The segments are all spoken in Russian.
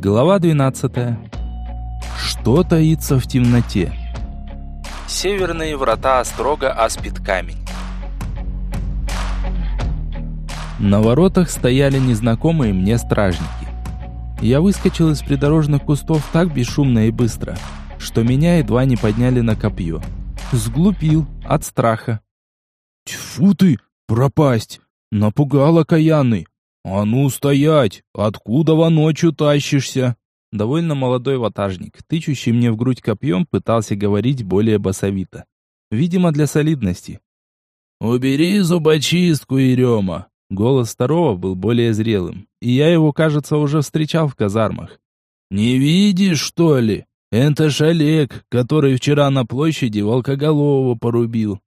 Глава 12. Что таится в темноте? Северные врата строго аспид камень. На воротах стояли незнакомые мне стражники. Я выскочил из придорожных кустов так бесшумно и быстро, что меня едва не подняли на копье. Сглупил от страха. «Тьфу ты, пропасть! Напугал окаянный! «А ну стоять! Откуда во ночью тащишься?» Довольно молодой ватажник, тычущий мне в грудь копьем, пытался говорить более басовито. Видимо, для солидности. «Убери зубочистку, Ерема!» Голос второго был более зрелым, и я его, кажется, уже встречал в казармах. «Не видишь, что ли? Это ж Олег, который вчера на площади волкоголового порубил».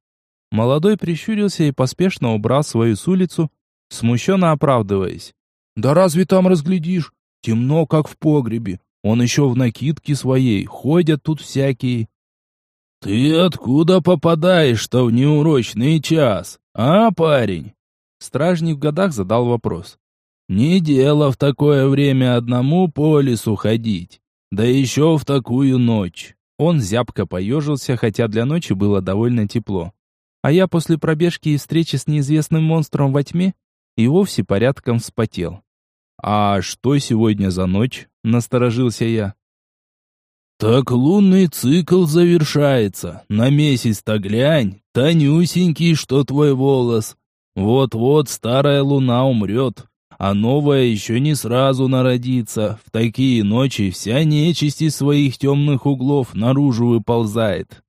Молодой прищурился и поспешно убрал свою с улицу, смущенно оправдываясь. «Да разве там разглядишь? Темно, как в погребе. Он еще в накидке своей, ходят тут всякие». «Ты откуда попадаешь-то в неурочный час, а, парень?» Стражник в годах задал вопрос. «Не дело в такое время одному по лесу ходить, да еще в такую ночь». Он зябко поежился, хотя для ночи было довольно тепло. А я после пробежки и встречи с неизвестным монстром во тьме и вовсе порядком вспотел. «А что сегодня за ночь?» — насторожился я. «Так лунный цикл завершается. На месяц-то глянь, тонюсенький, что твой волос. Вот-вот старая луна умрет, а новая еще не сразу народится. В такие ночи вся нечисть из своих темных углов наружу выползает».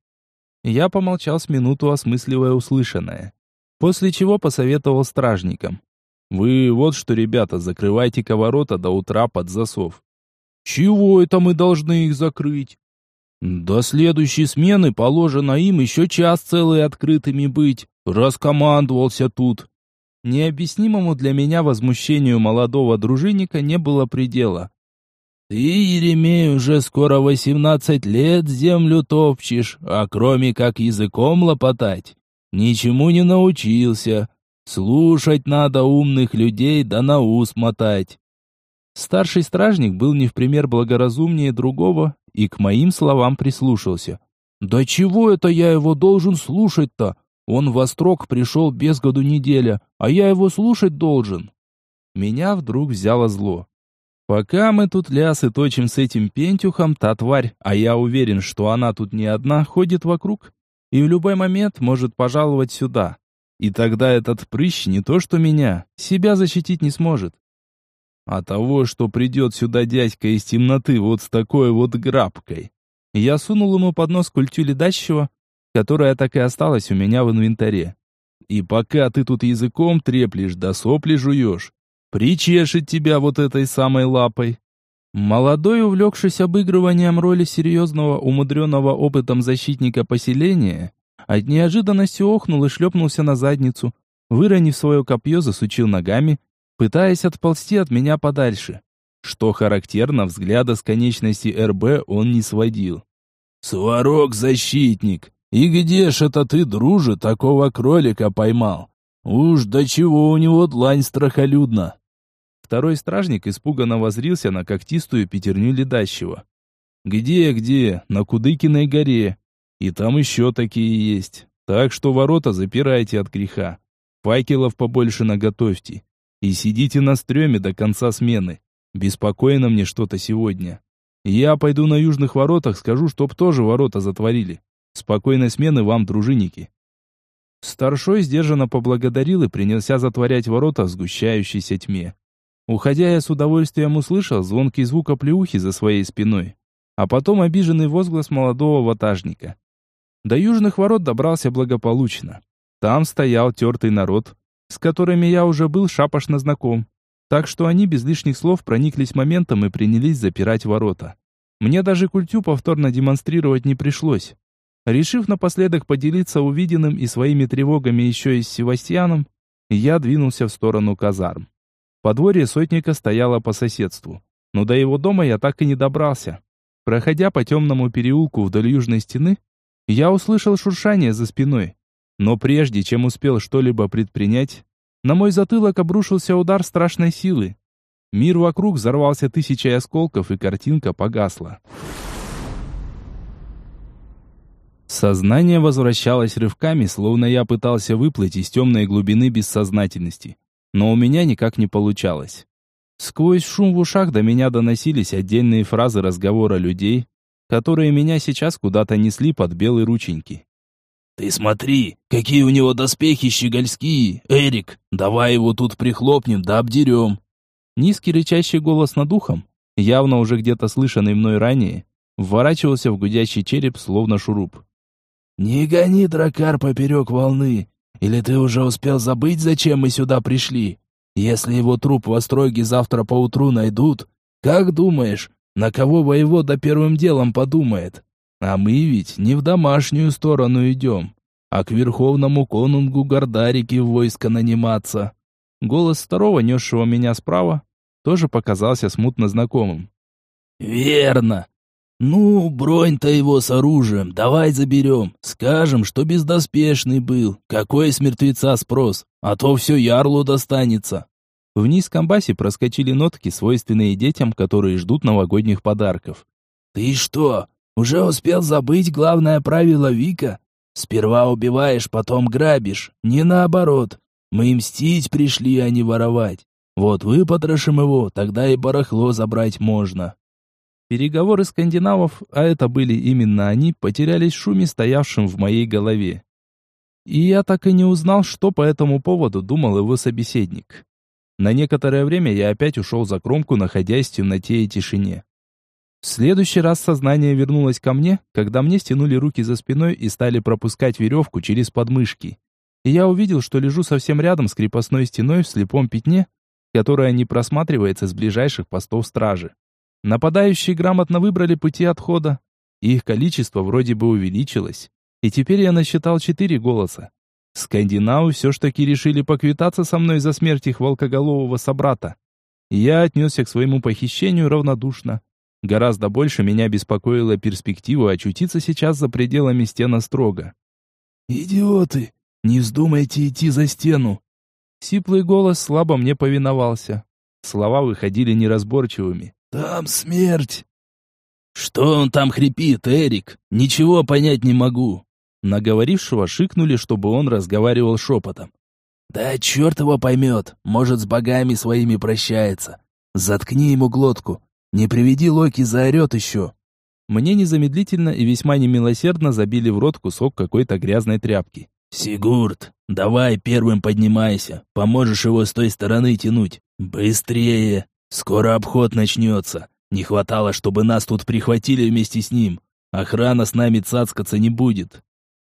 Я помолчал с минуту, осмысливая услышанное, после чего посоветовал стражникам. Вы вот что, ребята, закрывайте-ка ворота до утра под засов. Чего это мы должны их закрыть? До следующей смены положено им еще час целый открытыми быть. Раскомандовался тут. Необъяснимому для меня возмущению молодого дружинника не было предела. Ты, Еремей, уже скоро восемнадцать лет землю топчешь, а кроме как языком лопотать, ничему не научился. Слушать надо умных людей, да на ус мотать. Старший стражник был не в пример благоразумнее другого и к моим словам прислушался. «Да чего это я его должен слушать-то? Он во строк пришел без году неделя, а я его слушать должен». Меня вдруг взяло зло. Пока мы тут лясы точим с этим пентюхом, та тварь, а я уверен, что она тут не одна, ходит вокруг и в любой момент может пожаловать сюда. И тогда этот прыщ не то что меня, себя защитить не сможет. А того, что придет сюда дядька из темноты вот с такой вот грабкой. Я сунул ему под нос культю ледащего, которая так и осталась у меня в инвентаре. И пока ты тут языком треплешь да сопли жуешь, причешет тебя вот этой самой лапой. Молодой, увлекшись обыгрыванием роли серьезного, умудренного опытом защитника поселения, от неожиданности охнул и шлепнулся на задницу. Выронив свое копье, засучил ногами, пытаясь отползти от меня подальше. Что характерно, взгляда с конечности РБ он не сводил. «Сварог-защитник! И где ж это ты, друже, такого кролика поймал? Уж до чего у него длань страхолюдна!» Второй стражник испуганно возрился на когтистую пятерню ледащего. «Где, где? На Кудыкиной горе. И там еще такие есть. Так что ворота запирайте от греха. Факелов побольше наготовьте. И сидите на стреме до конца смены. Беспокойно мне что-то сегодня. Я пойду на южных воротах, скажу, чтоб тоже ворота затворили. Спокойной смены вам, дружинники. Старшой сдержанно поблагодарил и принялся затворять ворота в сгущающейся тьме. Уходя, я с удовольствием услышал звонкий звук оплеухи за своей спиной, а потом обиженный возглас молодого ватажника. До южных ворот добрался благополучно. Там стоял тертый народ, с которыми я уже был шапошно знаком. Так что они без лишних слов прониклись моментом и принялись запирать ворота. Мне даже культю повторно демонстрировать не пришлось. Решив напоследок поделиться увиденным и своими тревогами еще и с Севастьяном, я двинулся в сторону казарм. Подворье сотника стояло по соседству, но до его дома я так и не добрался. Проходя по темному переулку вдоль южной стены, я услышал шуршание за спиной. Но прежде чем успел что-либо предпринять, на мой затылок обрушился удар страшной силы. Мир вокруг взорвался тысячей осколков, и картинка погасла. Сознание возвращалось рывками, словно я пытался выплыть из темной глубины бессознательности. Но у меня никак не получалось. Сквозь шум в ушах до меня доносились отдельные фразы разговора людей, которые меня сейчас куда-то несли под белые рученьки. «Ты смотри, какие у него доспехи щегольские! Эрик, давай его тут прихлопнем да обдерем!» Низкий рычащий голос над ухом, явно уже где-то слышанный мной ранее, вворачивался в гудящий череп, словно шуруп. «Не гони, дракар, поперек волны! Или ты уже успел забыть, зачем мы сюда пришли? Если его труп в Остроге завтра поутру найдут, как думаешь, на кого воевода первым делом подумает? А мы ведь не в домашнюю сторону идем, а к верховному конунгу Гордарики в войско наниматься». Голос второго, несшего меня справа, тоже показался смутно знакомым. «Верно. Ну, бронь-то его с оружием, давай заберем. Скажем, что бездоспешный был. Какой с мертвеца спрос? А то все ярлу достанется». В низком басе проскочили нотки, свойственные детям, которые ждут новогодних подарков. «Ты что, уже успел забыть главное правило Вика? Сперва убиваешь, потом грабишь, не наоборот. Мы мстить пришли, а не воровать. Вот выпотрошим его, тогда и барахло забрать можно». Переговоры скандинавов, а это были именно они, потерялись в шуме, стоявшем в моей голове. И я так и не узнал, что по этому поводу думал его собеседник. На некоторое время я опять ушел за кромку, находясь в темноте и тишине. В следующий раз сознание вернулось ко мне, когда мне стянули руки за спиной и стали пропускать веревку через подмышки. И я увидел, что лежу совсем рядом с крепостной стеной в слепом пятне, которая не просматривается с ближайших постов стражи. Нападающие грамотно выбрали пути отхода. Их количество вроде бы увеличилось. И теперь я насчитал четыре голоса. Скандинавы все ж таки решили поквитаться со мной за смерть их волкоголового собрата. я отнесся к своему похищению равнодушно. Гораздо больше меня беспокоила перспектива очутиться сейчас за пределами стена строго. «Идиоты! Не вздумайте идти за стену!» Сиплый голос слабо мне повиновался. Слова выходили неразборчивыми. «Там смерть!» «Что он там хрипит, Эрик? Ничего понять не могу!» Наговорившего шикнули, чтобы он разговаривал шепотом. «Да черт его поймет, может, с богами своими прощается. Заткни ему глотку, не приведи Локи, заорет еще!» Мне незамедлительно и весьма немилосердно забили в рот кусок какой-то грязной тряпки. «Сигурд, давай первым поднимайся, поможешь его с той стороны тянуть. Быстрее!» Скоро обход начнется. Не хватало, чтобы нас тут прихватили вместе с ним. Охрана с нами цацкаться не будет.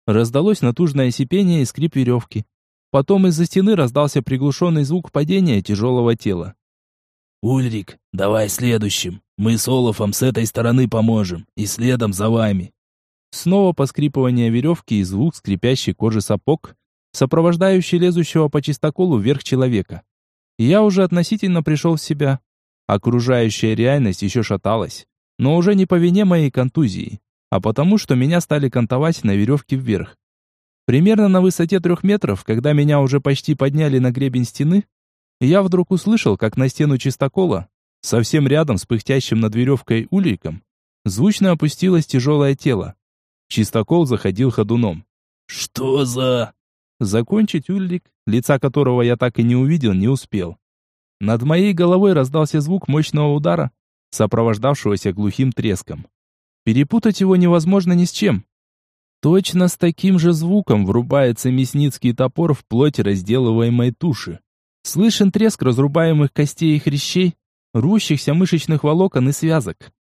Раздалось натужное сипение и скрип веревки. Потом из-за стены раздался приглушенный звук падения тяжелого тела. «Ульрик, давай следующим. Мы с Олафом с этой стороны поможем, и следом за вами». Снова поскрипывание веревки и звук скрипящей кожи сапог, сопровождающий лезущего по чистоколу вверх человека. Я уже относительно пришел в себя. Окружающая реальность еще шаталась, но уже не по вине моей контузии, а потому, что меня стали кантовать на веревке вверх. Примерно на высоте трех метров, когда меня уже почти подняли на гребень стены, я вдруг услышал, как на стену чистокола, совсем рядом с пыхтящим над веревкой уликом, звучно опустилось тяжелое тело. Чистокол заходил ходуном. «Что за...» Закончить Ульрик, лица которого я так и не увидел, не успел. Над моей головой раздался звук мощного удара, сопровождавшегося глухим треском. Перепутать его невозможно ни с чем. Точно с таким же звуком врубается мясницкий топор в плоть разделываемой туши. Слышен треск разрубаемых костей и хрящей, рвущихся мышечных волокон и связок.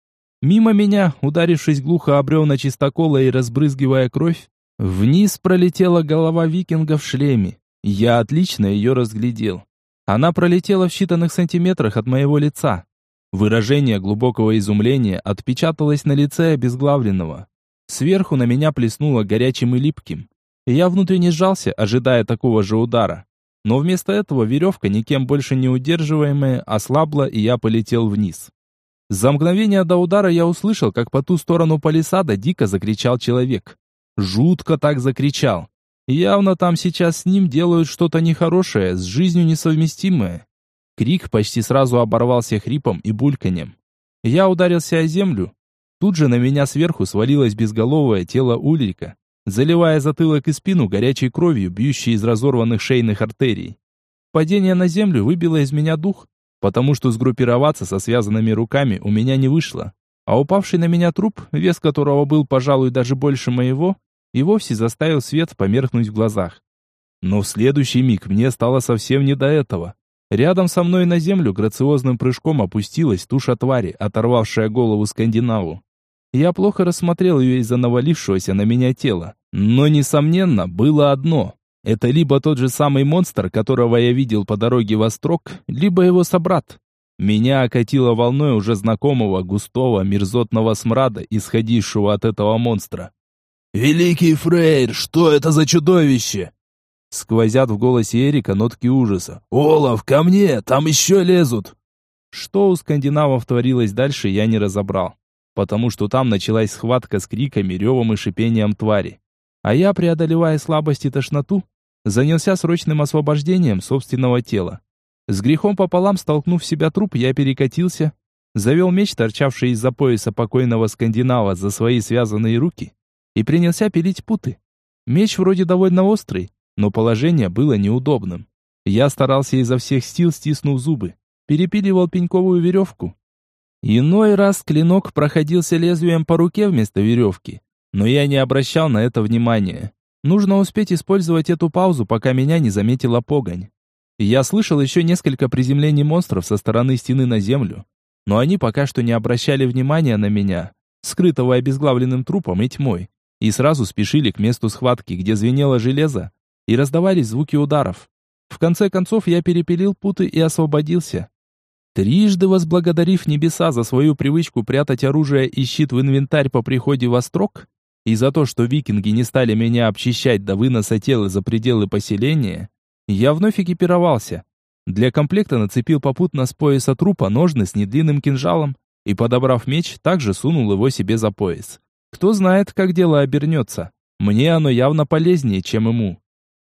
Мимо меня, ударившись глухо об бревна чистокола и разбрызгивая кровь, Вниз пролетела голова викинга в шлеме. Я отлично ее разглядел. Она пролетела в считанных сантиметрах от моего лица. Выражение глубокого изумления отпечаталось на лице обезглавленного. Сверху на меня плеснуло горячим и липким. Я внутренне сжался, ожидая такого же удара. Но вместо этого веревка, никем больше не удерживаемая, ослабла, и я полетел вниз. За мгновение до удара я услышал, как по ту сторону палисада дико закричал человек. Жутко так закричал. Явно там сейчас с ним делают что-то нехорошее, с жизнью несовместимое. Крик почти сразу оборвался хрипом и бульканьем. Я ударился о землю. Тут же на меня сверху свалилось безголовое тело Ульрика, заливая затылок и спину горячей кровью, бьющей из разорванных шейных артерий. Падение на землю выбило из меня дух, потому что сгруппироваться со связанными руками у меня не вышло. А упавший на меня труп, вес которого был, пожалуй, даже больше моего, и вовсе заставил свет померкнуть в глазах. Но в следующий миг мне стало совсем не до этого. Рядом со мной на землю грациозным прыжком опустилась туша твари, оторвавшая голову скандинаву. Я плохо рассмотрел ее из-за навалившегося на меня тела. Но, несомненно, было одно. Это либо тот же самый монстр, которого я видел по дороге в Острог, либо его собрат. Меня окатило волной уже знакомого густого мерзотного смрада, исходившего от этого монстра. «Великий Фрейр, что это за чудовище?» Сквозят в голосе Эрика нотки ужаса. «Олаф, ко мне! Там еще лезут!» Что у скандинавов творилось дальше, я не разобрал. Потому что там началась схватка с криками, ревом и шипением твари. А я, преодолевая слабость и тошноту, занялся срочным освобождением собственного тела. С грехом пополам столкнув себя труп, я перекатился, завел меч, торчавший из-за пояса покойного скандинава, за свои связанные руки, и принялся пилить путы. Меч вроде довольно острый, но положение было неудобным. Я старался изо всех сил, стиснув зубы, перепиливал пеньковую веревку. Иной раз клинок проходился лезвием по руке вместо веревки, но я не обращал на это внимания. Нужно успеть использовать эту паузу, пока меня не заметила погонь. Я слышал еще несколько приземлений монстров со стороны стены на землю, но они пока что не обращали внимания на меня, скрытого обезглавленным трупом и тьмой, и сразу спешили к месту схватки, где звенело железо, и раздавались звуки ударов. В конце концов я перепилил путы и освободился. Трижды возблагодарив небеса за свою привычку прятать оружие и щит в инвентарь по приходе в Острог, и за то, что викинги не стали меня обчищать до выноса тела за пределы поселения, я вновь экипировался. Для комплекта нацепил попутно с пояса трупа ножны с недлинным кинжалом и, подобрав меч, также сунул его себе за пояс. Кто знает, как дело обернется. Мне оно явно полезнее, чем ему.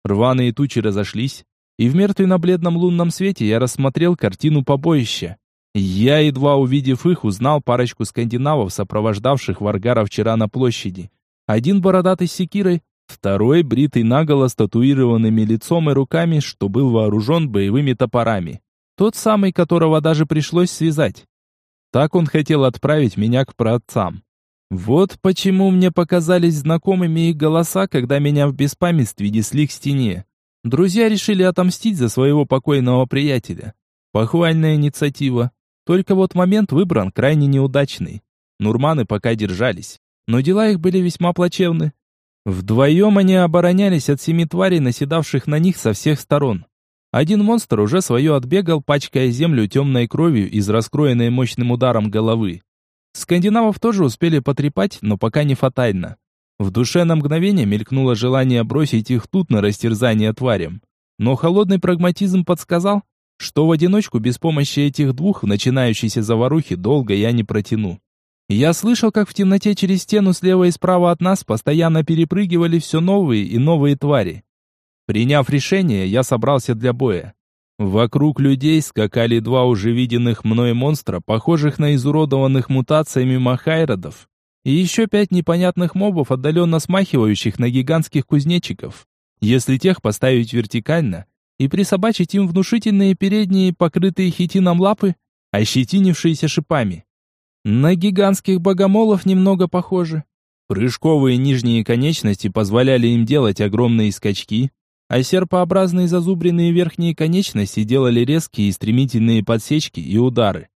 Рваные тучи разошлись, и в мертвенно-бледном лунном свете я рассмотрел картину побоища. Я, едва увидев их, узнал парочку скандинавов, сопровождавших Варгара вчера на площади. Один бородатый с секирой, Второй, бритый наголо, с татуированными лицом и руками, что был вооружен боевыми топорами. Тот самый, которого даже пришлось связать. Так он хотел отправить меня к праотцам. Вот почему мне показались знакомыми их голоса, когда меня в беспамятстве несли к стене. Друзья решили отомстить за своего покойного приятеля. Похвальная инициатива. Только вот момент выбран крайне неудачный. Нурманы пока держались, но дела их были весьма плачевны. Вдвоем они оборонялись от семи тварей, наседавших на них со всех сторон. Один монстр уже свое отбегал, пачкая землю темной кровью из раскроенной мощным ударом головы. Скандинавов тоже успели потрепать, но пока не фатально. В душе на мгновение мелькнуло желание бросить их тут на растерзание тварям. Но холодный прагматизм подсказал, что в одиночку без помощи этих двух в начинающейся заварухе долго я не протяну. Я слышал, как в темноте через стену слева и справа от нас постоянно перепрыгивали все новые и новые твари. Приняв решение, я собрался для боя. Вокруг людей скакали два уже виденных мной монстра, похожих на изуродованных мутациями махайродов, и еще пять непонятных мобов, отдаленно смахивающих на гигантских кузнечиков. Если тех поставить вертикально и присобачить им внушительные передние, покрытые хитином лапы, ощетинившиеся шипами. На гигантских богомолов немного похожи. Прыжковые нижние конечности позволяли им делать огромные скачки, а серпообразные зазубренные верхние конечности делали резкие и стремительные подсечки и удары.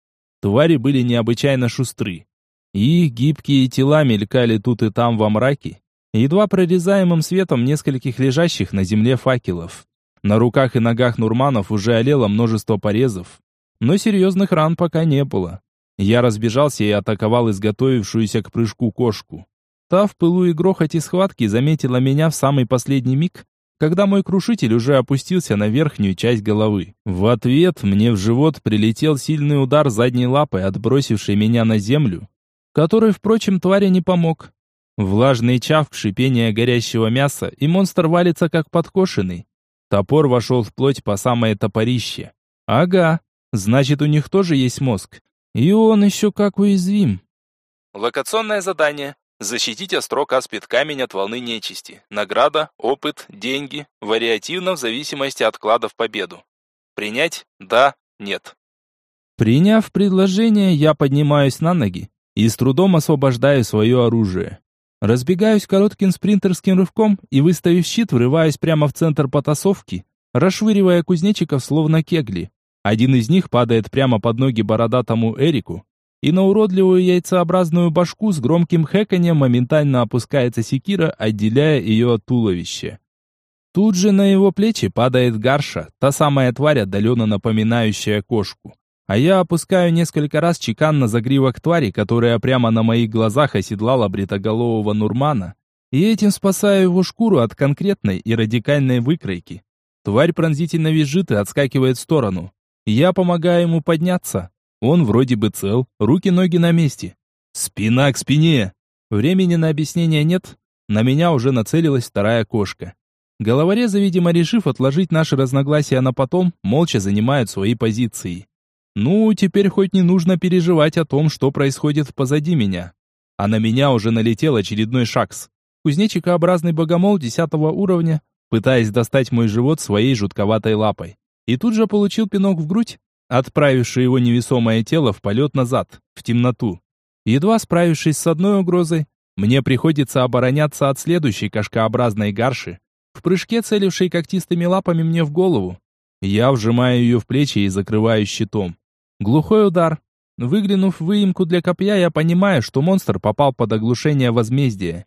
Твари были необычайно шустры. Их гибкие тела мелькали тут и там во мраке, едва прорезаемым светом нескольких лежащих на земле факелов. На руках и ногах нурманов уже олело множество порезов, но серьезных ран пока не было. Я разбежался и атаковал изготовившуюся к прыжку кошку. Та в пылу и грохоте схватки заметила меня в самый последний миг, когда мой крушитель уже опустился на верхнюю часть головы. В ответ мне в живот прилетел сильный удар задней лапой, отбросивший меня на землю, который, впрочем, твари не помог. Влажный чавк, шипение горящего мяса, и монстр валится как подкошенный. Топор вошел в плоть по самое топорище. Ага, Значит, у них тоже есть мозг. И он еще как уязвим. Локационное задание. Защитить острог аспид камень от волны нечисти. Награда, опыт, деньги. Вариативно в зависимости от клада в победу. Принять? Да, нет. Приняв предложение, я поднимаюсь на ноги и с трудом освобождаю свое оружие. Разбегаюсь коротким спринтерским рывком и, выставив щит, врываюсь прямо в центр потасовки, расшвыривая кузнечиков словно кегли. Один из них падает прямо под ноги бородатому Эрику, и на уродливую яйцеобразную башку с громким хэканьем моментально опускается секира, отделяя ее от туловища. Тут же на его плечи падает гарша, та самая тварь, отдаленно напоминающая кошку. А я опускаю несколько раз чекан на загривок твари, которая прямо на моих глазах оседлала бритоголового Нурмана, и этим спасаю его шкуру от конкретной и радикальной выкройки. Тварь пронзительно визжит и отскакивает в сторону. Я помогаю ему подняться. Он вроде бы цел, руки-ноги на месте. Спина к спине. Времени на объяснение нет. На меня уже нацелилась вторая кошка. Головорезы, видимо, решив отложить наши разногласия на потом, молча занимают свои позиции. Ну, теперь хоть не нужно переживать о том, что происходит позади меня. А на меня уже налетел очередной шакс. Кузнечикообразный богомол десятого уровня, пытаясь достать мой живот своей жутковатой лапой. И тут же получил пинок в грудь, отправивший его невесомое тело в полет назад, в темноту. Едва справившись с одной угрозой, мне приходится обороняться от следующей кошкообразной гарши, в прыжке целившей когтистыми лапами мне в голову. Я вжимаю ее в плечи и закрываю щитом. Глухой удар. Выглянув в выемку для копья, я понимаю, что монстр попал под оглушение возмездия.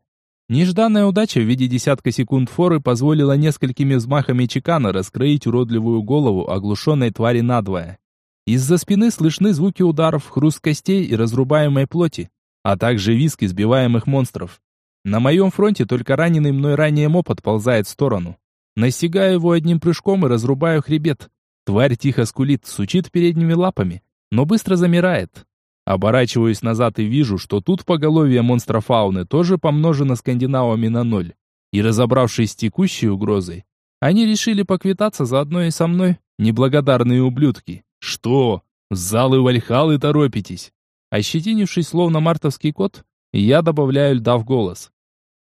Нежданная удача в виде десятка секунд форы позволила несколькими взмахами чекана раскроить уродливую голову оглушенной твари надвое. Из-за спины слышны звуки ударов, хруст костей и разрубаемой плоти, а также визг избиваемых монстров. На моем фронте только раненый мной ранее моп отползает в сторону. Настигаю его одним прыжком и разрубаю хребет. Тварь тихо скулит, сучит передними лапами, но быстро замирает. Оборачиваюсь назад и вижу, что тут поголовье монстра фауны тоже помножено скандинавами на ноль. И разобравшись с текущей угрозой, они решили поквитаться заодно и со мной, неблагодарные ублюдки. «Что? В залы Вальхалы торопитесь?» Ощетинившись, словно мартовский кот, я добавляю льда в голос.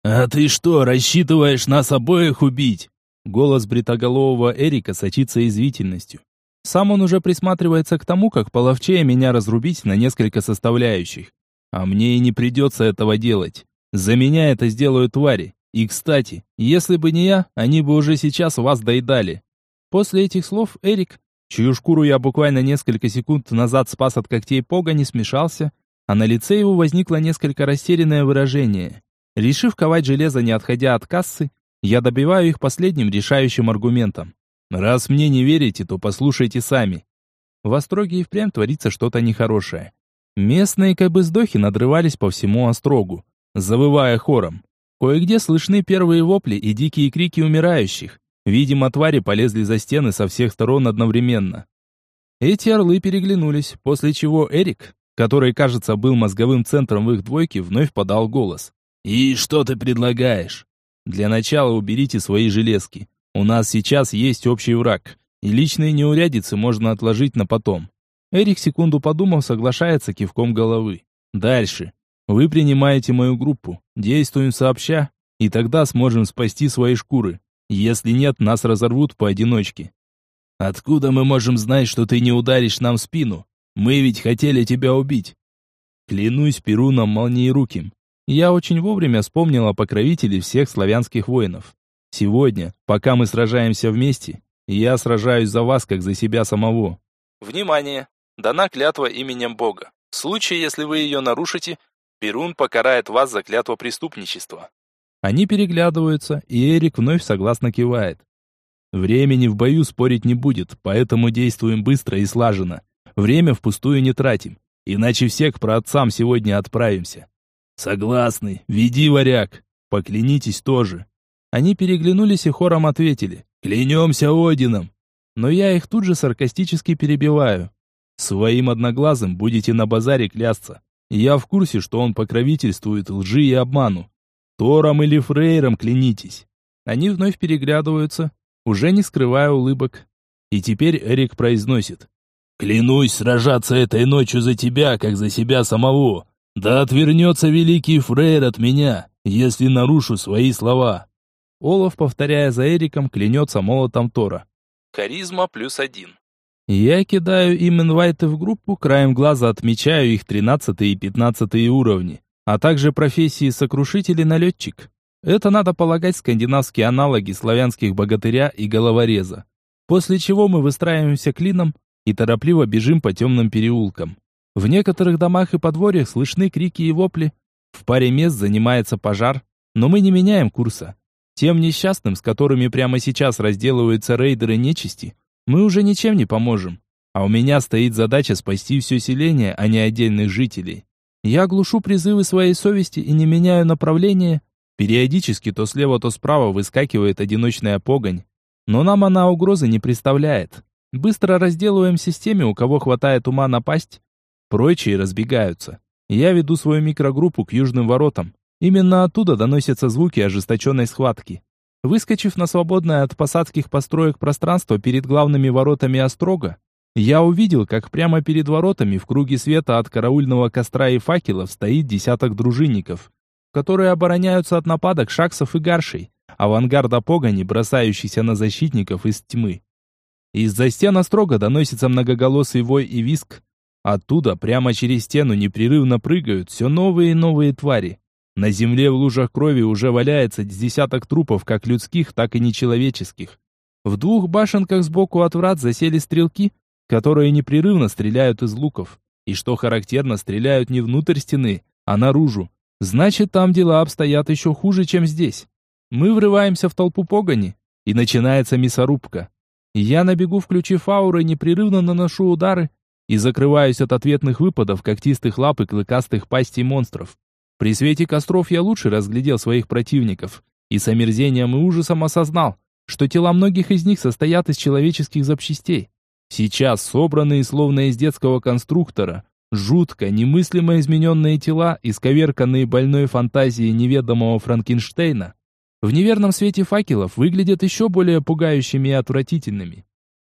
«А ты что, рассчитываешь нас обоих убить?» Голос бритоголового Эрика сочится извительностью. Сам он уже присматривается к тому, как половчее меня разрубить на несколько составляющих. А мне и не придется этого делать. За меня это сделают твари. И, кстати, если бы не я, они бы уже сейчас вас доедали. После этих слов Эрик, чью шкуру я буквально несколько секунд назад спас от когтей Пога, не смешался, а на лице его возникло несколько растерянное выражение. Решив ковать железо, не отходя от кассы, я добиваю их последним решающим аргументом. Раз мне не верите, то послушайте сами. В Остроге и впрямь творится что-то нехорошее. Местные кабы-сдохи надрывались по всему Острогу, завывая хором. Кое-где слышны первые вопли и дикие крики умирающих. Видимо, твари полезли за стены со всех сторон одновременно. Эти орлы переглянулись, после чего Эрик, который, кажется, был мозговым центром в их двойке, вновь подал голос. «И что ты предлагаешь?» «Для начала уберите свои железки. У нас сейчас есть общий враг, и личные неурядицы можно отложить на потом». Эрик секунду подумав, соглашается кивком головы. «Дальше. Вы принимаете мою группу, действуем сообща, и тогда сможем спасти свои шкуры. Если нет, нас разорвут поодиночке. Откуда мы можем знать, что ты не ударишь нам в спину? Мы ведь хотели тебя убить. Клянусь Перуном Молниеруким. Я очень вовремя вспомнил о покровителе всех славянских воинов. Сегодня, пока мы сражаемся вместе, я сражаюсь за вас, как за себя самого. Внимание! Дана клятва именем Бога. В случае, если вы ее нарушите, Перун покарает вас за клятво преступничества. Они переглядываются, и Эрик вновь согласно кивает. Времени в бою спорить не будет, поэтому действуем быстро и слаженно. Время впустую не тратим, иначе всех к праотцам сегодня отправимся. Согласны, веди, варяг. Поклянитесь тоже. Они переглянулись и хором ответили. Клянемся Одином. Но я их тут же саркастически перебиваю. Своим одноглазым будете на базаре клясться. Я в курсе, что он покровительствует лжи и обману. Тором или Фрейром клянитесь. Они вновь переглядываются, уже не скрывая улыбок. И теперь Эрик произносит. Клянусь сражаться этой ночью за тебя, как за себя самого. Да отвернется великий Фрейр от меня, если нарушу свои слова. Олаф, повторяя за Эриком, клянется молотом Тора. Харизма плюс один. Я кидаю им инвайты в группу, краем глаза отмечаю их 13 и 15 уровни, а также профессии сокрушитель и налетчик. Это надо полагать скандинавские аналоги славянских богатыря и головореза. После чего мы выстраиваемся клином и торопливо бежим по темным переулкам. В некоторых домах и подворьях слышны крики и вопли. В паре мест занимается пожар, но мы не меняем курса. Тем несчастным, с которыми прямо сейчас разделываются рейдеры нечисти, мы уже ничем не поможем. А у меня стоит задача спасти все селение, а не отдельных жителей. Я глушу призывы своей совести и не меняю направление. Периодически то слева, то справа выскакивает одиночная погонь. Но нам она угрозы не представляет. Быстро разделываемся с теми, у кого хватает ума напасть. Прочие разбегаются. Я веду свою микрогруппу к южным воротам. Именно оттуда доносятся звуки ожесточенной схватки. Выскочив на свободное от посадских построек пространство перед главными воротами Острога, я увидел, как прямо перед воротами в круге света от караульного костра и факелов стоит десяток дружинников, которые обороняются от нападок шаксов и гаршей, авангарда погони, бросающийся на защитников из тьмы. Из-за стен Острога доносится многоголосый вой и виск. Оттуда прямо через стену непрерывно прыгают все новые и новые твари. На земле в лужах крови уже валяется десяток трупов, как людских, так и нечеловеческих. В двух башенках сбоку от врат засели стрелки, которые непрерывно стреляют из луков. И что характерно, стреляют не внутрь стены, а наружу. Значит, там дела обстоят еще хуже, чем здесь. Мы врываемся в толпу погони, и начинается мясорубка. Я на бегу, включив ауры, непрерывно наношу удары и закрываюсь от ответных выпадов когтистых лап и клыкастых пастей монстров. При свете костров я лучше разглядел своих противников и с омерзением и ужасом осознал, что тела многих из них состоят из человеческих запчастей. Сейчас собранные словно из детского конструктора, жутко, немыслимо измененные тела, исковерканные больной фантазией неведомого Франкенштейна, в неверном свете факелов выглядят еще более пугающими и отвратительными.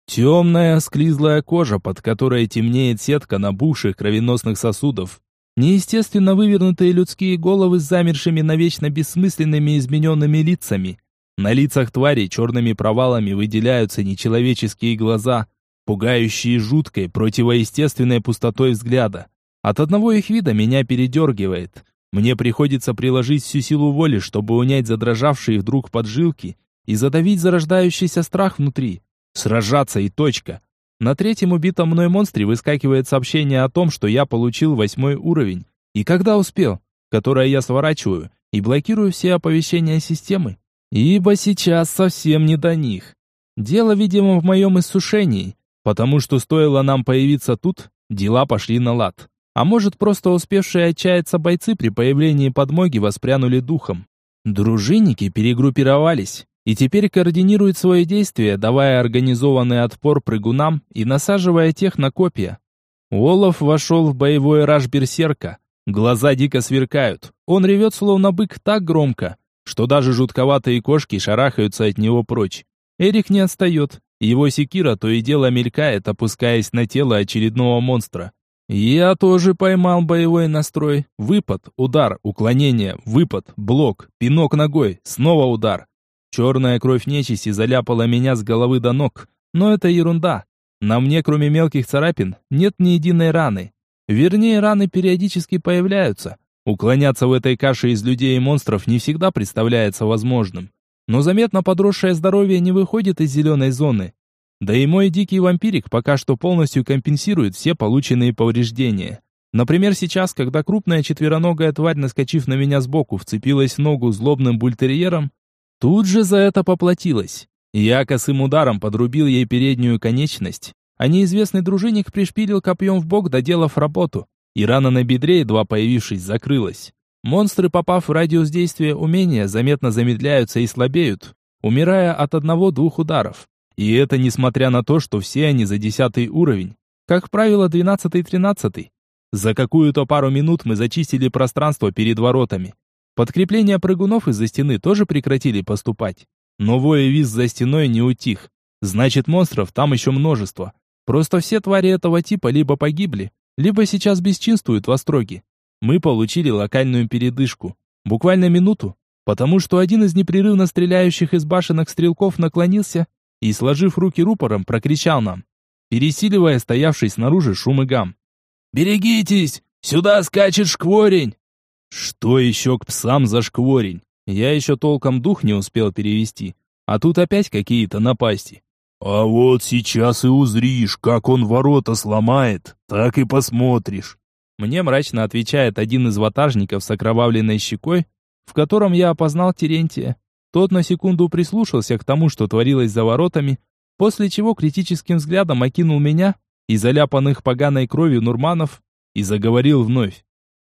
Темная, склизлая кожа, под которой темнеет сетка набухших кровеносных сосудов, Неестественно вывернутые людские головы с замершими навечно бессмысленными измененными лицами. На лицах тварей черными провалами выделяются нечеловеческие глаза, пугающие жуткой, противоестественной пустотой взгляда. От одного их вида меня передергивает. Мне приходится приложить всю силу воли, чтобы унять задрожавшие вдруг поджилки и задавить зарождающийся страх внутри. Сражаться и точка. На третьем убитом мной монстре выскакивает сообщение о том, что я получил восьмой уровень. И когда успел, которое я сворачиваю и блокирую все оповещения системы. Ибо сейчас совсем не до них. Дело, видимо, в моем иссушении, потому что стоило нам появиться тут, дела пошли на лад. А может, просто успевшие отчаяться бойцы при появлении подмоги воспрянули духом. Дружинники перегруппировались, и теперь координирует свои действия, давая организованный отпор прыгунам и насаживая тех на копья. Олаф вошел в боевой раж берсерка. Глаза дико сверкают. Он ревет, словно бык, так громко, что даже жутковатые кошки шарахаются от него прочь. Эрик не отстает. Его секира то и дело мелькает, опускаясь на тело очередного монстра. Я тоже поймал боевой настрой. Выпад, удар, уклонение, выпад, блок, пинок ногой, снова удар. Черная кровь нечисти заляпала меня с головы до ног, но это ерунда. На мне, кроме мелких царапин, нет ни единой раны. Вернее, раны периодически появляются. Уклоняться в этой каше из людей и монстров не всегда представляется возможным. Но заметно подросшее здоровье не выходит из зеленой зоны. Да и мой дикий вампирик пока что полностью компенсирует все полученные повреждения. Например, сейчас, когда крупная четвероногая тварь, наскочив на меня сбоку, вцепилась в ногу злобным бультерьером, Тут же за это поплатилась. Я косым ударом подрубил ей переднюю конечность, а неизвестный дружинник пришпилил копьем в бок, доделав работу, и рана на бедре, едва появившись, закрылась. Монстры, попав в радиус действия умения, заметно замедляются и слабеют, умирая от одного-двух ударов. И это несмотря на то, что все они за десятый уровень, как правило, двенадцатый-тринадцатый. За какую-то пару минут мы зачистили пространство перед воротами, Подкрепления прыгунов из-за стены тоже прекратили поступать. Но вой и визг за стеной не утих. Значит, монстров там еще множество. Просто все твари этого типа либо погибли, либо сейчас бесчинствуют в Остроге. Мы получили локальную передышку. Буквально минуту, потому что один из непрерывно стреляющих из башенок стрелков наклонился и, сложив руки рупором, прокричал нам, пересиливая стоявший снаружи шум и гам. «Берегитесь! Сюда скачет шкворень!» Что еще к псам за шкворень? Я еще толком дух не успел перевести, а тут опять какие-то напасти. «А вот сейчас и узришь, как он ворота сломает, так и посмотришь». Мне мрачно отвечает один из ватажников с окровавленной щекой, в котором я опознал Терентия. Тот на секунду прислушался к тому, что творилось за воротами, после чего критическим взглядом окинул меня и заляпанных поганой кровью нурманов и заговорил вновь.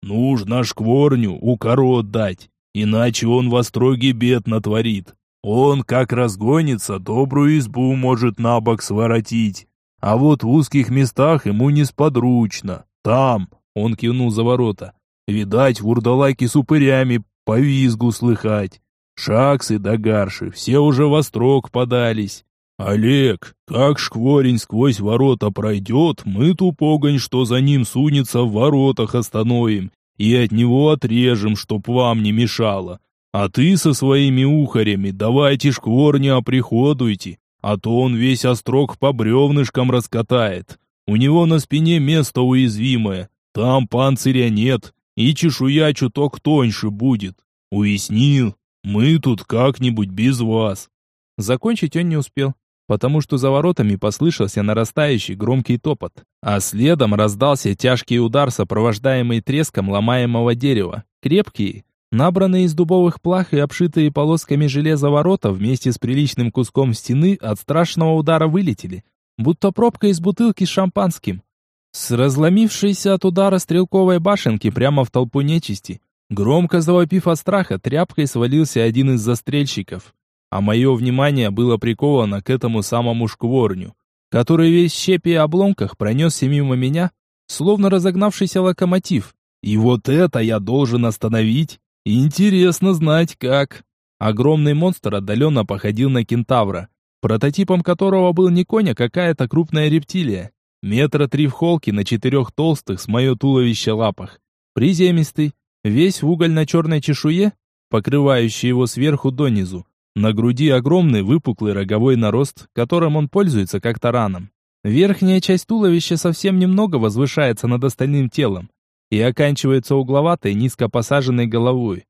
«Нужно шкворню укорот дать, иначе он во строге бед натворит. Он, как разгонится, добрую избу может на бок своротить. А вот в узких местах ему несподручно. Там, он кивнул за ворота, видать, вурдалаки с упырями по визгу слыхать. Шаксы да гарши все уже во строк подались. Олег, как шкворень сквозь ворота пройдет, мы ту погонь, что за ним сунется, в воротах остановим и от него отрежем, чтоб вам не мешало. А ты со своими ухарями давайте шкворня оприходуйте, а то он весь острог по бревнышкам раскатает. У него на спине место уязвимое, там панциря нет, и чешуя чуток тоньше будет. Уяснил, мы тут как-нибудь без вас». Закончить он не успел, потому что за воротами послышался нарастающий громкий топот, а следом раздался тяжкий удар, сопровождаемый треском ломаемого дерева. Крепкие, Набранные из дубовых плах и обшитые полосками железа ворота вместе с приличным куском стены от страшного удара вылетели, будто пробка из бутылки с шампанским. С разломившейся от удара стрелковой башенки прямо в толпу нечисти, громко завопив от страха, тряпкой свалился один из застрельщиков. А мое внимание было приковано к этому самому шкворню, который весь в щепи и обломках пронесся мимо меня, словно разогнавшийся локомотив. И вот это я должен остановить Интересно знать, как. Огромный монстр отдаленно походил на кентавра, прототипом которого был не конь, а какая-то крупная рептилия. Метра три в холке на четырех толстых с мое туловище лапах. Приземистый, весь в угольно-черной чешуе, покрывающей его сверху донизу. На груди огромный выпуклый роговой нарост, которым он пользуется как тараном. Верхняя часть туловища совсем немного возвышается над остальным телом, и оканчивается угловатой, низко посаженной головой.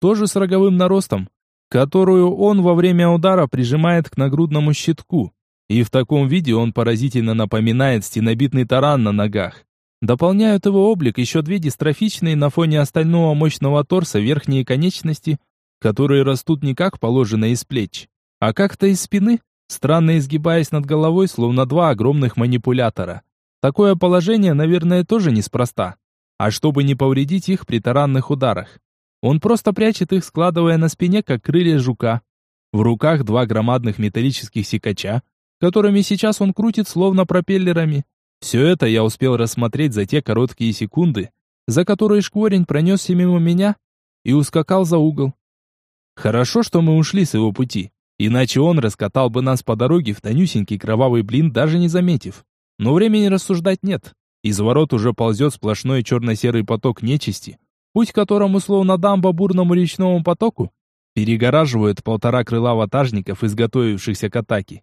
Тоже с роговым наростом, которую он во время удара прижимает к нагрудному щитку. И в таком виде он поразительно напоминает стенобитный таран на ногах. Дополняют его облик еще две дистрофичные на фоне остального мощного торса верхние конечности, которые растут не как положено из плеч, а как-то из спины, странно изгибаясь над головой, словно два огромных манипулятора. Такое положение, наверное, тоже неспроста а чтобы не повредить их при таранных ударах. Он просто прячет их, складывая на спине, как крылья жука. В руках два громадных металлических секача, которыми сейчас он крутит словно пропеллерами. Все это я успел рассмотреть за те короткие секунды, за которые шкворень пронесся мимо меня и ускакал за угол. Хорошо, что мы ушли с его пути, иначе он раскатал бы нас по дороге в тонюсенький кровавый блин, даже не заметив. Но времени рассуждать нет. Из ворот уже ползет сплошной черно-серый поток нечисти, путь которому словно дамба бурному речному потоку перегораживают полтора крыла ватажников, изготовившихся к атаке.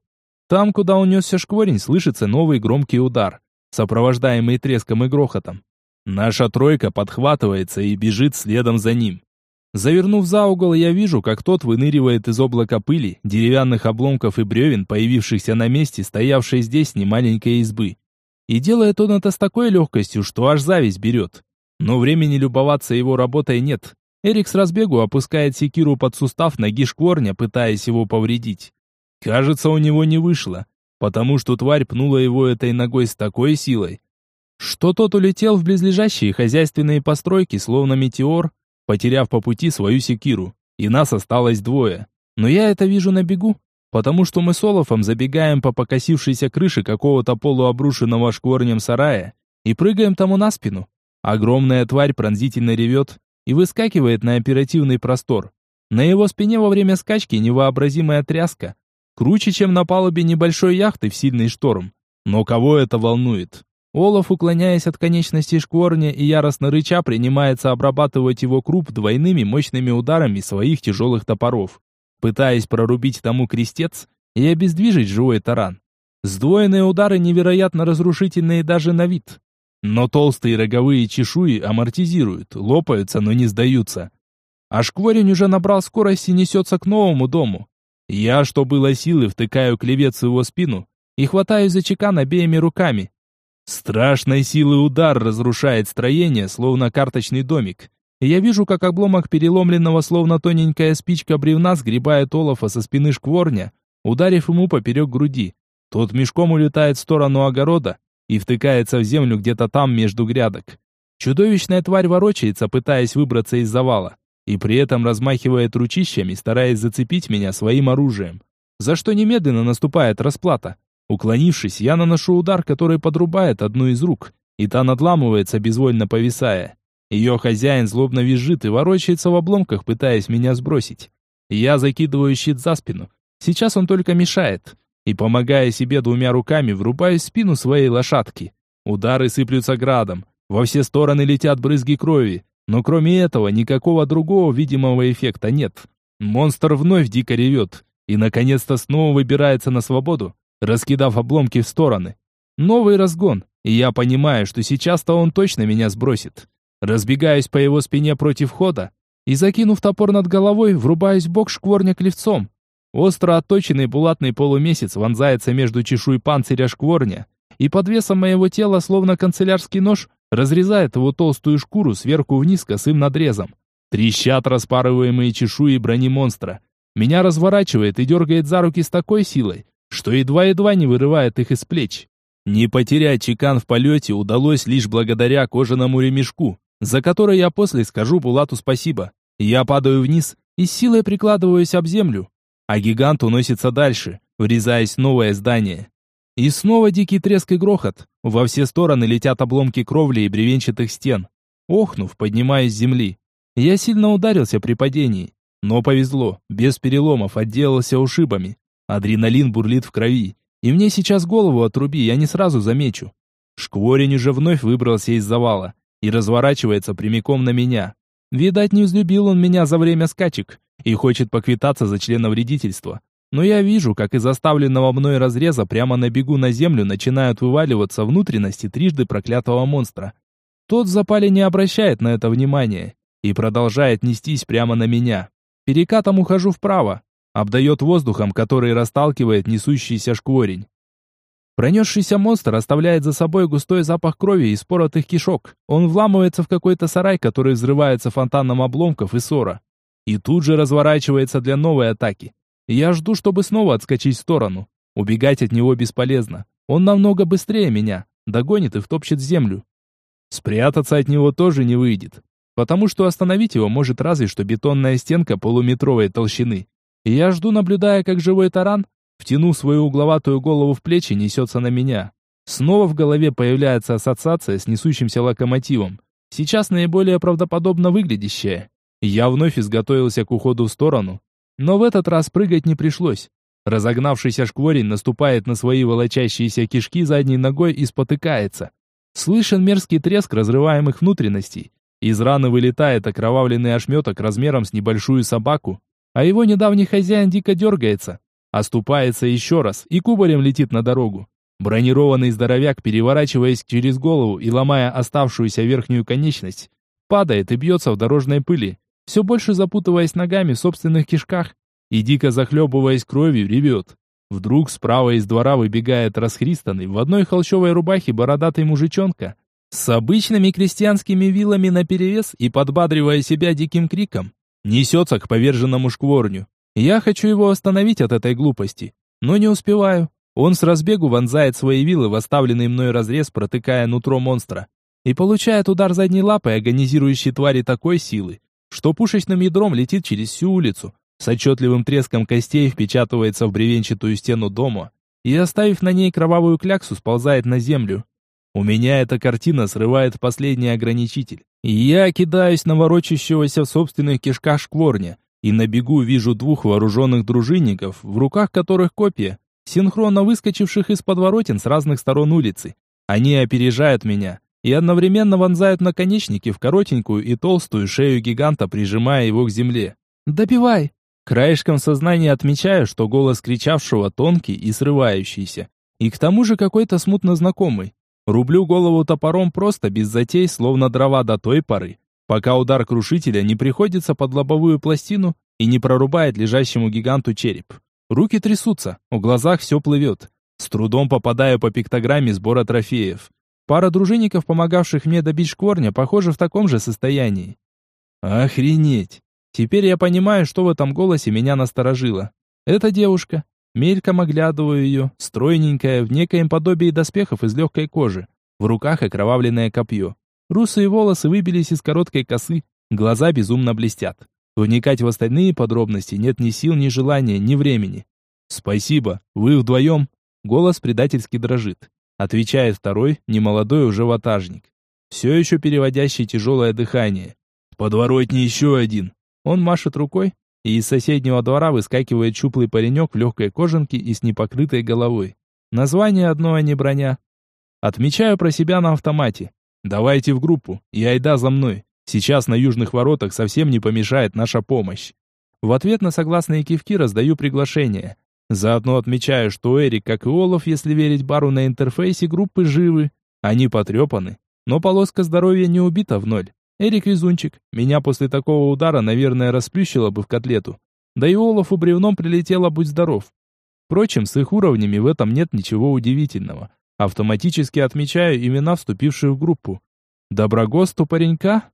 Там, куда унесся шкворень, слышится новый громкий удар, сопровождаемый треском и грохотом. Наша тройка подхватывается и бежит следом за ним. Завернув за угол, я вижу, как тот выныривает из облака пыли, деревянных обломков и бревен, появившихся на месте, стоявшей здесь немаленькой избы. И делает он это с такой легкостью, что аж зависть берет. Но времени любоваться его работой нет. Эрик с разбегу опускает секиру под сустав ноги шкворня, пытаясь его повредить. Кажется, у него не вышло, потому что тварь пнула его этой ногой с такой силой, что тот улетел в близлежащие хозяйственные постройки, словно метеор, потеряв по пути свою секиру. И нас осталось двое. Но я это вижу на бегу, потому что мы с Олафом забегаем по покосившейся крыше какого-то полуобрушенного шкворнем сарая и прыгаем тому на спину. Огромная тварь пронзительно ревет и выскакивает на оперативный простор. На его спине во время скачки невообразимая тряска, круче, чем на палубе небольшой яхты в сильный шторм. Но кого это волнует? Олаф, уклоняясь от конечностей шкворня и яростно рыча, принимается обрабатывать его круп двойными мощными ударами своих тяжелых топоров, пытаясь прорубить тому крестец и обездвижить живой таран. Сдвоенные удары невероятно разрушительные даже на вид. Но толстые роговые чешуи амортизируют, лопаются, но не сдаются. А шкворень уже набрал скорость и несется к новому дому. Я, что было силы, втыкаю клевец в его спину и хватаю за чекан обеими руками, Страшной силы удар разрушает строение, словно карточный домик. Я вижу, как обломок переломленного, словно тоненькая спичка бревна, сгребает Олафа со спины шкворня, ударив ему поперек груди. Тот мешком улетает в сторону огорода и втыкается в землю где-то там между грядок. Чудовищная тварь ворочается, пытаясь выбраться из завала, и при этом размахивает ручищами, стараясь зацепить меня своим оружием. За что немедленно наступает расплата. Уклонившись, я наношу удар, который подрубает одну из рук, и та надламывается, безвольно повисая. Ее хозяин злобно визжит и ворочается в обломках, пытаясь меня сбросить. Я закидываю щит за спину. Сейчас он только мешает. И, помогая себе двумя руками, врубаю спину своей лошадки. Удары сыплются градом. Во все стороны летят брызги крови. Но кроме этого, никакого другого видимого эффекта нет. Монстр вновь дико ревет. И, наконец-то, снова выбирается на свободу, раскидав обломки в стороны. Новый разгон, и я понимаю, что сейчас-то он точно меня сбросит. Разбегаюсь по его спине против хода и, закинув топор над головой, врубаюсь в бок шкворня клевцом. Остро отточенный булатный полумесяц вонзается между чешуй панциря шкворня, и под весом моего тела, словно канцелярский нож, разрезает его толстую шкуру сверху вниз косым надрезом. Трещат распарываемые чешуи брони монстра. Меня разворачивает и дергает за руки с такой силой, что едва-едва не вырывает их из плеч. Не потерять чекан в полете удалось лишь благодаря кожаному ремешку, за который я после скажу Булату спасибо. Я падаю вниз и с силой прикладываюсь об землю, а гигант уносится дальше, врезаясь в новое здание. И снова дикий треск и грохот. Во все стороны летят обломки кровли и бревенчатых стен. Охнув, поднимаюсь с земли. Я сильно ударился при падении, но повезло, без переломов, отделался ушибами. Адреналин бурлит в крови, и мне сейчас голову отруби, я не сразу замечу. Шкворень уже вновь выбрался из завала и разворачивается прямиком на меня. Видать, не взлюбил он меня за время скачек и хочет поквитаться за членовредительство. Но я вижу, как из оставленного мной разреза прямо на бегу на землю начинают вываливаться внутренности трижды проклятого монстра. Тот в запале не обращает на это внимания и продолжает нестись прямо на меня. Перекатом ухожу вправо, обдает воздухом, который расталкивает несущийся шкворень. Пронесшийся монстр оставляет за собой густой запах крови и споротых кишок. Он вламывается в какой-то сарай, который взрывается фонтаном обломков и ссора. И тут же разворачивается для новой атаки. Я жду, чтобы снова отскочить в сторону. Убегать от него бесполезно. Он намного быстрее меня. Догонит и втопчет землю. Спрятаться от него тоже не выйдет. Потому что остановить его может разве что бетонная стенка полуметровой толщины. Я жду, наблюдая, как живой таран, втянув свою угловатую голову в плечи, несется на меня. Снова в голове появляется ассоциация с несущимся локомотивом. Сейчас наиболее правдоподобно выглядящая. Я вновь изготовился к уходу в сторону. Но в этот раз прыгать не пришлось. Разогнавшийся шкворень наступает на свои волочащиеся кишки задней ногой и спотыкается. Слышен мерзкий треск разрываемых внутренностей. Из раны вылетает окровавленный ошметок размером с небольшую собаку, а его недавний хозяин дико дергается, оступается еще раз и кубарем летит на дорогу. Бронированный здоровяк, переворачиваясь через голову и ломая оставшуюся верхнюю конечность, падает и бьется в дорожной пыли, все больше запутываясь ногами в собственных кишках и дико захлебываясь кровью ревет. Вдруг справа из двора выбегает расхристанный в одной холщовой рубахе бородатый мужичонка с обычными крестьянскими вилами наперевес и подбадривая себя диким криком, Несется к поверженному шкворню. Я хочу его остановить от этой глупости, но не успеваю. Он с разбегу вонзает свои вилы в оставленный мной разрез, протыкая нутро монстра. И получает удар задней лапой агонизирующей твари такой силы, что пушечным ядром летит через всю улицу, с отчетливым треском костей впечатывается в бревенчатую стену дома и, оставив на ней кровавую кляксу, сползает на землю. У меня эта картина срывает последний ограничитель. Я кидаюсь на ворочащегося в собственных кишках шкворня и на бегу вижу двух вооруженных дружинников, в руках которых копья, синхронно выскочивших из подворотен с разных сторон улицы. Они опережают меня и одновременно вонзают наконечники в коротенькую и толстую шею гиганта, прижимая его к земле. «Добивай!» Краешком сознания отмечаю, что голос кричавшего тонкий и срывающийся. И к тому же какой-то смутно знакомый. Рублю голову топором просто, без затей, словно дрова до той поры, пока удар крушителя не приходится под лобовую пластину и не прорубает лежащему гиганту череп. Руки трясутся, в глазах все плывет. С трудом попадаю по пиктограмме сбора трофеев. Пара дружинников, помогавших мне добить шкворня, похоже, в таком же состоянии. Охренеть! Теперь я понимаю, что в этом голосе меня насторожило. Это девушка. Мельком оглядываю ее, стройненькая, в некоем подобии доспехов из легкой кожи. В руках окровавленное копье. Русые волосы выбились из короткой косы, глаза безумно блестят. Вникать в остальные подробности нет ни сил, ни желания, ни времени. «Спасибо, вы вдвоем?» Голос предательски дрожит. Отвечает второй, немолодой уже ватажник. Все еще переводящий тяжелое дыхание. «Подворотни еще один!» Он машет рукой, и из соседнего двора выскакивает чуплый паренек в легкой кожанке и с непокрытой головой. Название одно, а не броня. Отмечаю про себя на автомате. Давайте в группу, и айда за мной. Сейчас на южных воротах совсем не помешает наша помощь. В ответ на согласные кивки раздаю приглашение. Заодно отмечаю, что Эрик, как и Олаф, если верить бару на интерфейсе группы, живы. Они потрепаны, но полоска здоровья не убита в ноль. Эрик везунчик. Меня после такого удара, наверное, расплющило бы в котлету. Да и Олафу бревном прилетело «Будь здоров». Впрочем, с их уровнями в этом нет ничего удивительного. Автоматически отмечаю имена вступивших в группу. Доброгосту паренька,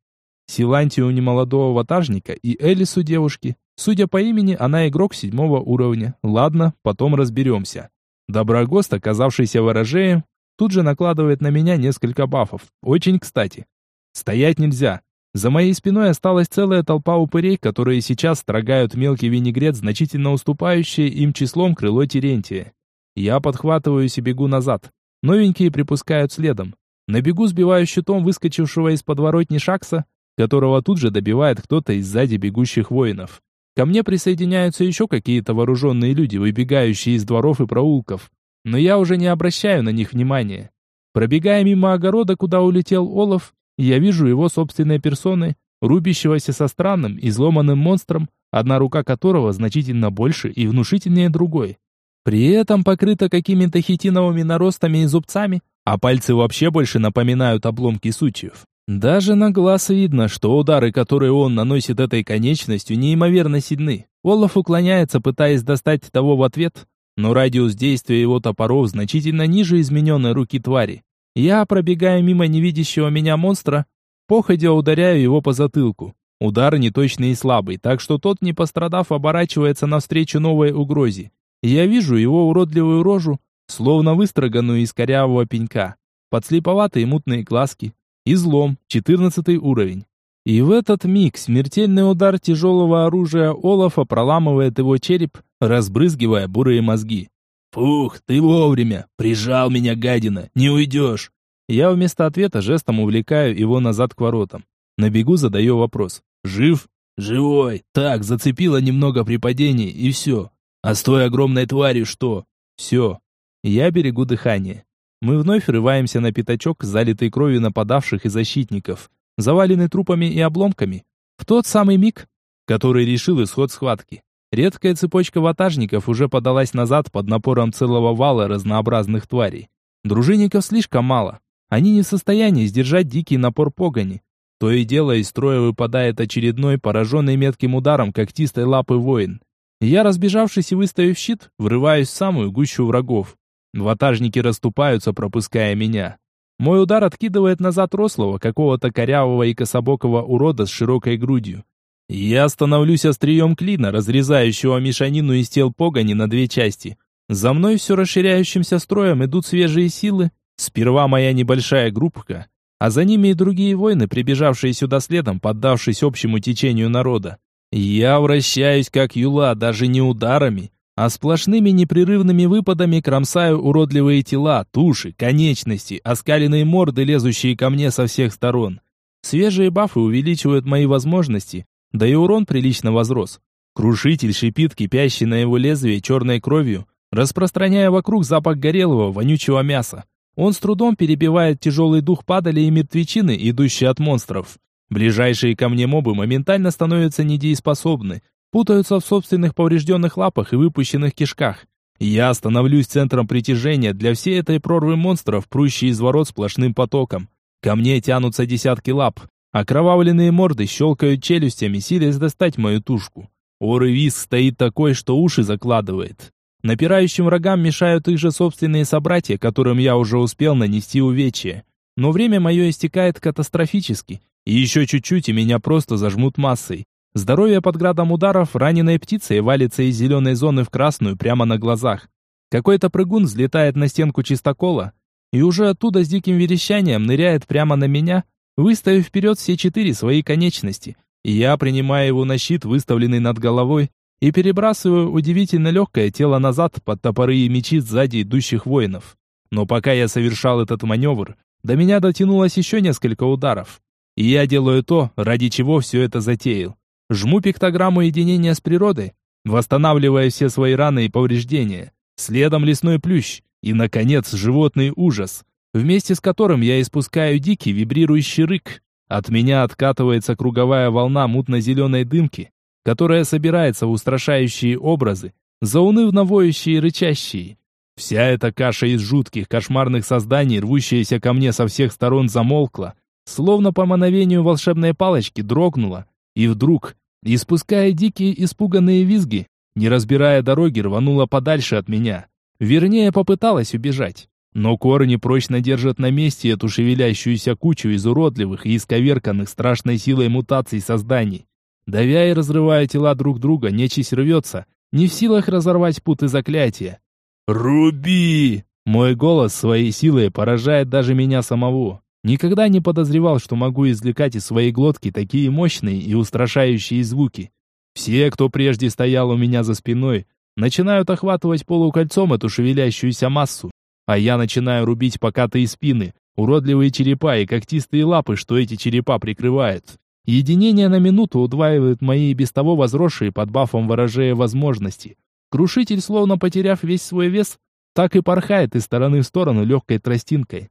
Силантию немолодого ватажника и Элису девушки. Судя по имени, она игрок седьмого уровня. Ладно, потом разберемся. Доброгост, оказавшийся ворожеем, тут же накладывает на меня несколько бафов. Очень кстати. Стоять нельзя. За моей спиной осталась целая толпа упырей, которые сейчас строгают мелкий винегрет, значительно уступающий им числом крыло Терентия. Я подхватываюсь и бегу назад. Новенькие припускают следом. На бегу сбиваю щитом выскочившего из подворотни Шакса, которого тут же добивает кто-то из сзади бегущих воинов. Ко мне присоединяются еще какие-то вооруженные люди, выбегающие из дворов и проулков. Но я уже не обращаю на них внимания. Пробегая мимо огорода, куда улетел Олаф, я вижу его собственной персоной, рубящегося со странным, изломанным монстром, одна рука которого значительно больше и внушительнее другой. При этом покрыта какими-то хитиновыми наростами и зубцами, а пальцы вообще больше напоминают обломки сучьев. Даже на глаз видно, что удары, которые он наносит этой конечностью, неимоверно сильны. Олаф уклоняется, пытаясь достать того в ответ, но радиус действия его топоров значительно ниже измененной руки твари. Я, пробегая мимо невидящего меня монстра, походя ударяю его по затылку. Удар неточный и слабый, так что тот, не пострадав, оборачивается навстречу новой угрозе. Я вижу его уродливую рожу, словно выстроганную из корявого пенька. Подслеповатые мутные глазки. Излом, 14 уровень. И в этот миг смертельный удар тяжелого оружия Олафа проламывает его череп, разбрызгивая бурые мозги. «Фух, ты вовремя! Прижал меня, гадина! Не уйдешь!» Я вместо ответа жестом увлекаю его назад к воротам. На бегу задаю вопрос. «Жив?» «Живой! Так, зацепило немного при падении, и все. А с той огромной тварью что? Все. Я берегу дыхание. Мы вновь рываемся на пятачок, залитый кровью нападавших и защитников, заваленный трупами и обломками. В тот самый миг, который решил исход схватки. Редкая цепочка ватажников уже подалась назад под напором целого вала разнообразных тварей. Дружинников слишком мало. Они не в состоянии сдержать дикий напор погони. То и дело из строя выпадает очередной, пораженный метким ударом когтистой лапы воин. Я, разбежавшись и выставив щит, врываюсь в самую гущу врагов. Ватажники расступаются, пропуская меня. Мой удар откидывает назад рослого, какого-то корявого и кособокого урода с широкой грудью. Я становлюсь острием клина, разрезающего мешанину из тел погони на две части. За мной все расширяющимся строем идут свежие силы. Сперва моя небольшая группка, а за ними и другие воины, прибежавшие сюда следом, поддавшись общему течению народа. Я вращаюсь как юла, даже не ударами, а сплошными непрерывными выпадами кромсаю уродливые тела, туши, конечности, оскаленные морды, лезущие ко мне со всех сторон. Свежие бафы увеличивают мои возможности, да и урон прилично возрос. Крушитель шипит, кипящий на его лезвие черной кровью, распространяя вокруг запах горелого, вонючего мяса. Он с трудом перебивает тяжелый дух падали и мертвечины, идущие от монстров. Ближайшие ко мне мобы моментально становятся недееспособны, путаются в собственных поврежденных лапах и выпущенных кишках. Я становлюсь центром притяжения для всей этой прорвы монстров, прущей из ворот сплошным потоком. Ко мне тянутся десятки лап. Окровавленные морды щелкают челюстями, силясь достать мою тушку. Ор и виск стоит такой, что уши закладывает. Напирающим врагам мешают их же собственные собратья, которым я уже успел нанести увечья. Но время мое истекает катастрофически, и еще чуть-чуть, и меня просто зажмут массой. Здоровье под градом ударов раненой птицей валится из зеленой зоны в красную прямо на глазах. Какой-то прыгун взлетает на стенку чистокола, и уже оттуда с диким верещанием ныряет прямо на меня, выставив вперед все четыре свои конечности. И я принимаю его на щит, выставленный над головой, и перебрасываю удивительно легкое тело назад под топоры и мечи сзади идущих воинов. Но пока я совершал этот маневр, до меня дотянулось еще несколько ударов. И я делаю то, ради чего все это затеял. Жму пиктограмму единения с природой, восстанавливая все свои раны и повреждения. Следом лесной плющ. И, наконец, животный ужас, вместе с которым я испускаю дикий вибрирующий рык. От меня откатывается круговая волна мутно-зеленой дымки, которая собирается в устрашающие образы, заунывно воющие и рычащие. Вся эта каша из жутких, кошмарных созданий, рвущаяся ко мне со всех сторон, замолкла, словно по мановению волшебной палочки дрогнула, и вдруг, испуская дикие испуганные визги, не разбирая дороги, рванула подальше от меня. Вернее, попыталась убежать. Но корни прочно держат на месте эту шевелящуюся кучу из уродливых и исковерканных страшной силой мутаций созданий. Давя и разрывая тела друг друга, нечисть рвется, не в силах разорвать путы заклятия. «Руби!» Мой голос своей силой поражает даже меня самого. Никогда не подозревал, что могу извлекать из своей глотки такие мощные и устрашающие звуки. Все, кто прежде стоял у меня за спиной, начинают охватывать полукольцом эту шевелящуюся массу, а я начинаю рубить покатые спины, уродливые черепа и когтистые лапы, что эти черепа прикрывают. Единение на минуту удваивает мои без того возросшие под бафом ворожея возможности. Крушитель, словно потеряв весь свой вес, так и порхает из стороны в сторону легкой тростинкой.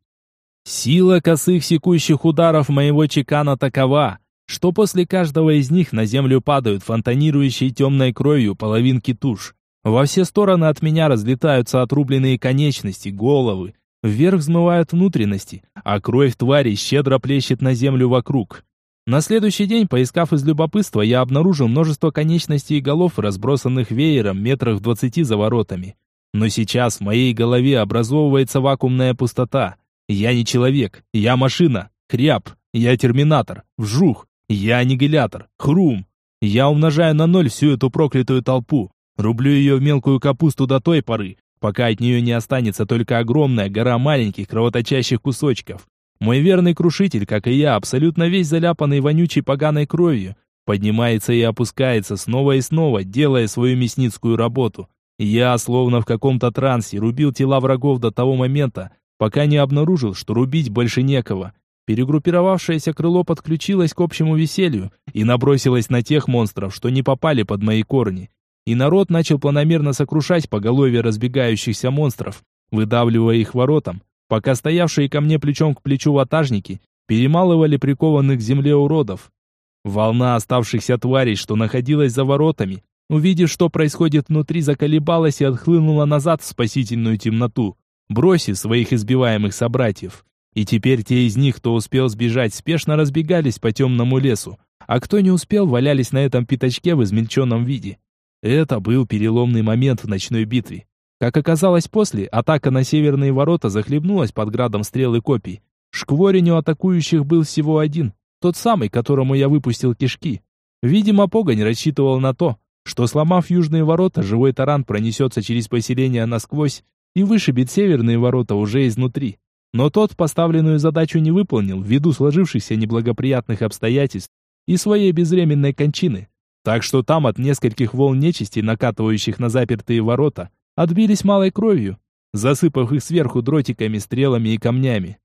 Сила косых секущих ударов моего чекана такова, что после каждого из них на землю падают фонтанирующие темной кровью половинки туш. Во все стороны от меня разлетаются отрубленные конечности, головы. Вверх взмывают внутренности, а кровь твари щедро плещет на землю вокруг. На следующий день, поискав из любопытства, я обнаружил множество конечностей и голов, разбросанных веером метрах в двадцати за воротами. Но сейчас в моей голове образовывается вакуумная пустота. Я не человек, я машина, хряб, я терминатор, вжух, я аннигилятор, хрум. Я умножаю на ноль всю эту проклятую толпу, рублю ее в мелкую капусту до той поры, пока от нее не останется только огромная гора маленьких кровоточащих кусочков. Мой верный крушитель, как и я, абсолютно весь заляпанный вонючей поганой кровью, поднимается и опускается снова и снова, делая свою мясницкую работу. Я, словно в каком-то трансе, рубил тела врагов до того момента, пока не обнаружил, что рубить больше некого. Перегруппировавшееся крыло подключилось к общему веселью и набросилось на тех монстров, что не попали под мои корни. И народ начал планомерно сокрушать поголовье разбегающихся монстров, выдавливая их воротам, пока стоявшие ко мне плечом к плечу ватажники перемалывали прикованных к земле уродов. Волна оставшихся тварей, что находилась за воротами, увидев, что происходит внутри, заколебалась и отхлынула назад в спасительную темноту, бросив своих избиваемых собратьев. И теперь те из них, кто успел сбежать, спешно разбегались по темному лесу, а кто не успел, валялись на этом пятачке в измельченном виде. Это был переломный момент в ночной битве. Как оказалось после, атака на северные ворота захлебнулась под градом стрел и копий. Шкворень атакующих был всего один, тот самый, которому я выпустил кишки. Видимо, Погонь рассчитывал на то, что сломав южные ворота, живой таран пронесется через поселение насквозь и вышибет северные ворота уже изнутри. Но тот поставленную задачу не выполнил ввиду сложившихся неблагоприятных обстоятельств и своей безвременной кончины. Так что там от нескольких волн нечисти, накатывающих на запертые ворота, отбились малой кровью, засыпав их сверху дротиками, стрелами и камнями.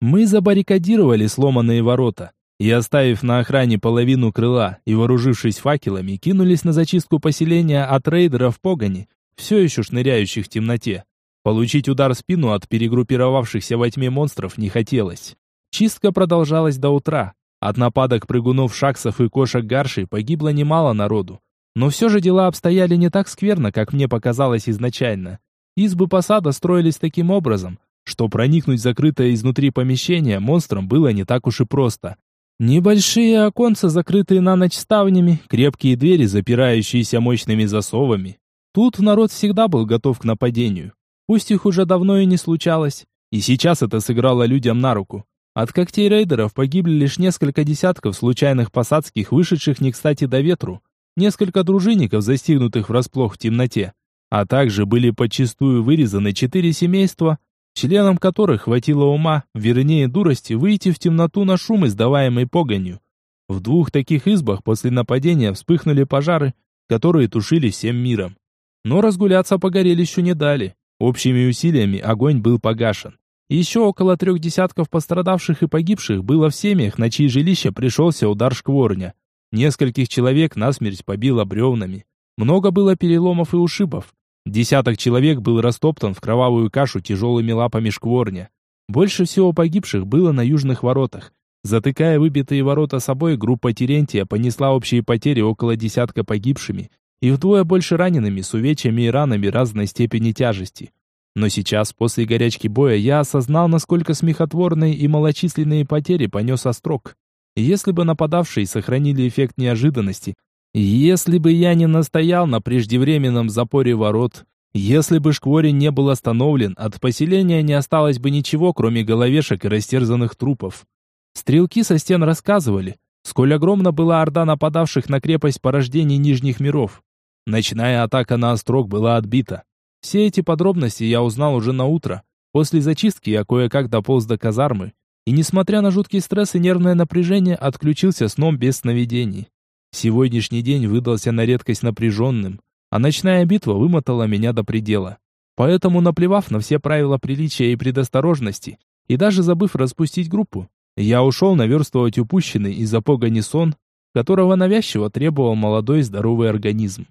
Мы забаррикадировали сломанные ворота и, оставив на охране половину крыла и вооружившись факелами, кинулись на зачистку поселения от рейдеров погони, все еще шныряющих в темноте. Получить удар в спину от перегруппировавшихся во тьме монстров не хотелось. Чистка продолжалась до утра. От нападок прыгунов шаксов и кошек гаршей погибло немало народу. Но все же дела обстояли не так скверно, как мне показалось изначально. Избы посада строились таким образом, что проникнуть в закрытое изнутри помещение монстрам было не так уж и просто. Небольшие оконца, закрытые на ночь ставнями, крепкие двери, запирающиеся мощными засовами. Тут народ всегда был готов к нападению. Пусть их уже давно и не случалось. И сейчас это сыграло людям на руку. От когтей рейдеров погибли лишь несколько десятков случайных посадских, вышедших не кстати до ветру, несколько дружинников, застигнутых врасплох в темноте, а также были подчистую вырезаны четыре семейства, членам которых хватило ума, вернее дурости, выйти в темноту на шум, издаваемый погонью. В двух таких избах после нападения вспыхнули пожары, которые тушили всем миром. Но разгуляться по горелищу не дали. Общими усилиями огонь был погашен. Еще около трех десятков пострадавших и погибших было в семьях, на чьи жилища пришелся удар шкворня. Нескольких человек насмерть побило бревнами. Много было переломов и ушибов. Десяток человек был растоптан в кровавую кашу тяжелыми лапами шкворня. Больше всего погибших было на южных воротах. Затыкая выбитые ворота собой, группа Терентия понесла общие потери около десятка погибшими и вдвое больше ранеными с увечьями и ранами разной степени тяжести. Но сейчас, после горячки боя, я осознал, насколько смехотворные и малочисленные потери понес Острог. Если бы нападавшие сохранили эффект неожиданности, если бы я не настоял на преждевременном запоре ворот, если бы шкворень не был остановлен, от поселения не осталось бы ничего, кроме головешек и растерзанных трупов. Стрелки со стен рассказывали, сколь огромна была орда нападавших на крепость порождений Нижних миров. Ночная атака на острог была отбита. Все эти подробности я узнал уже на утро. После зачистки я кое-как дополз до казармы, и, несмотря на жуткий стресс и нервное напряжение, отключился сном без сновидений. Сегодняшний день выдался на редкость напряженным, а ночная битва вымотала меня до предела. Поэтому, наплевав на все правила приличия и предосторожности, и даже забыв распустить группу, я ушел наверстывать упущенный из-за погони сон, которого навязчиво требовал молодой здоровый организм.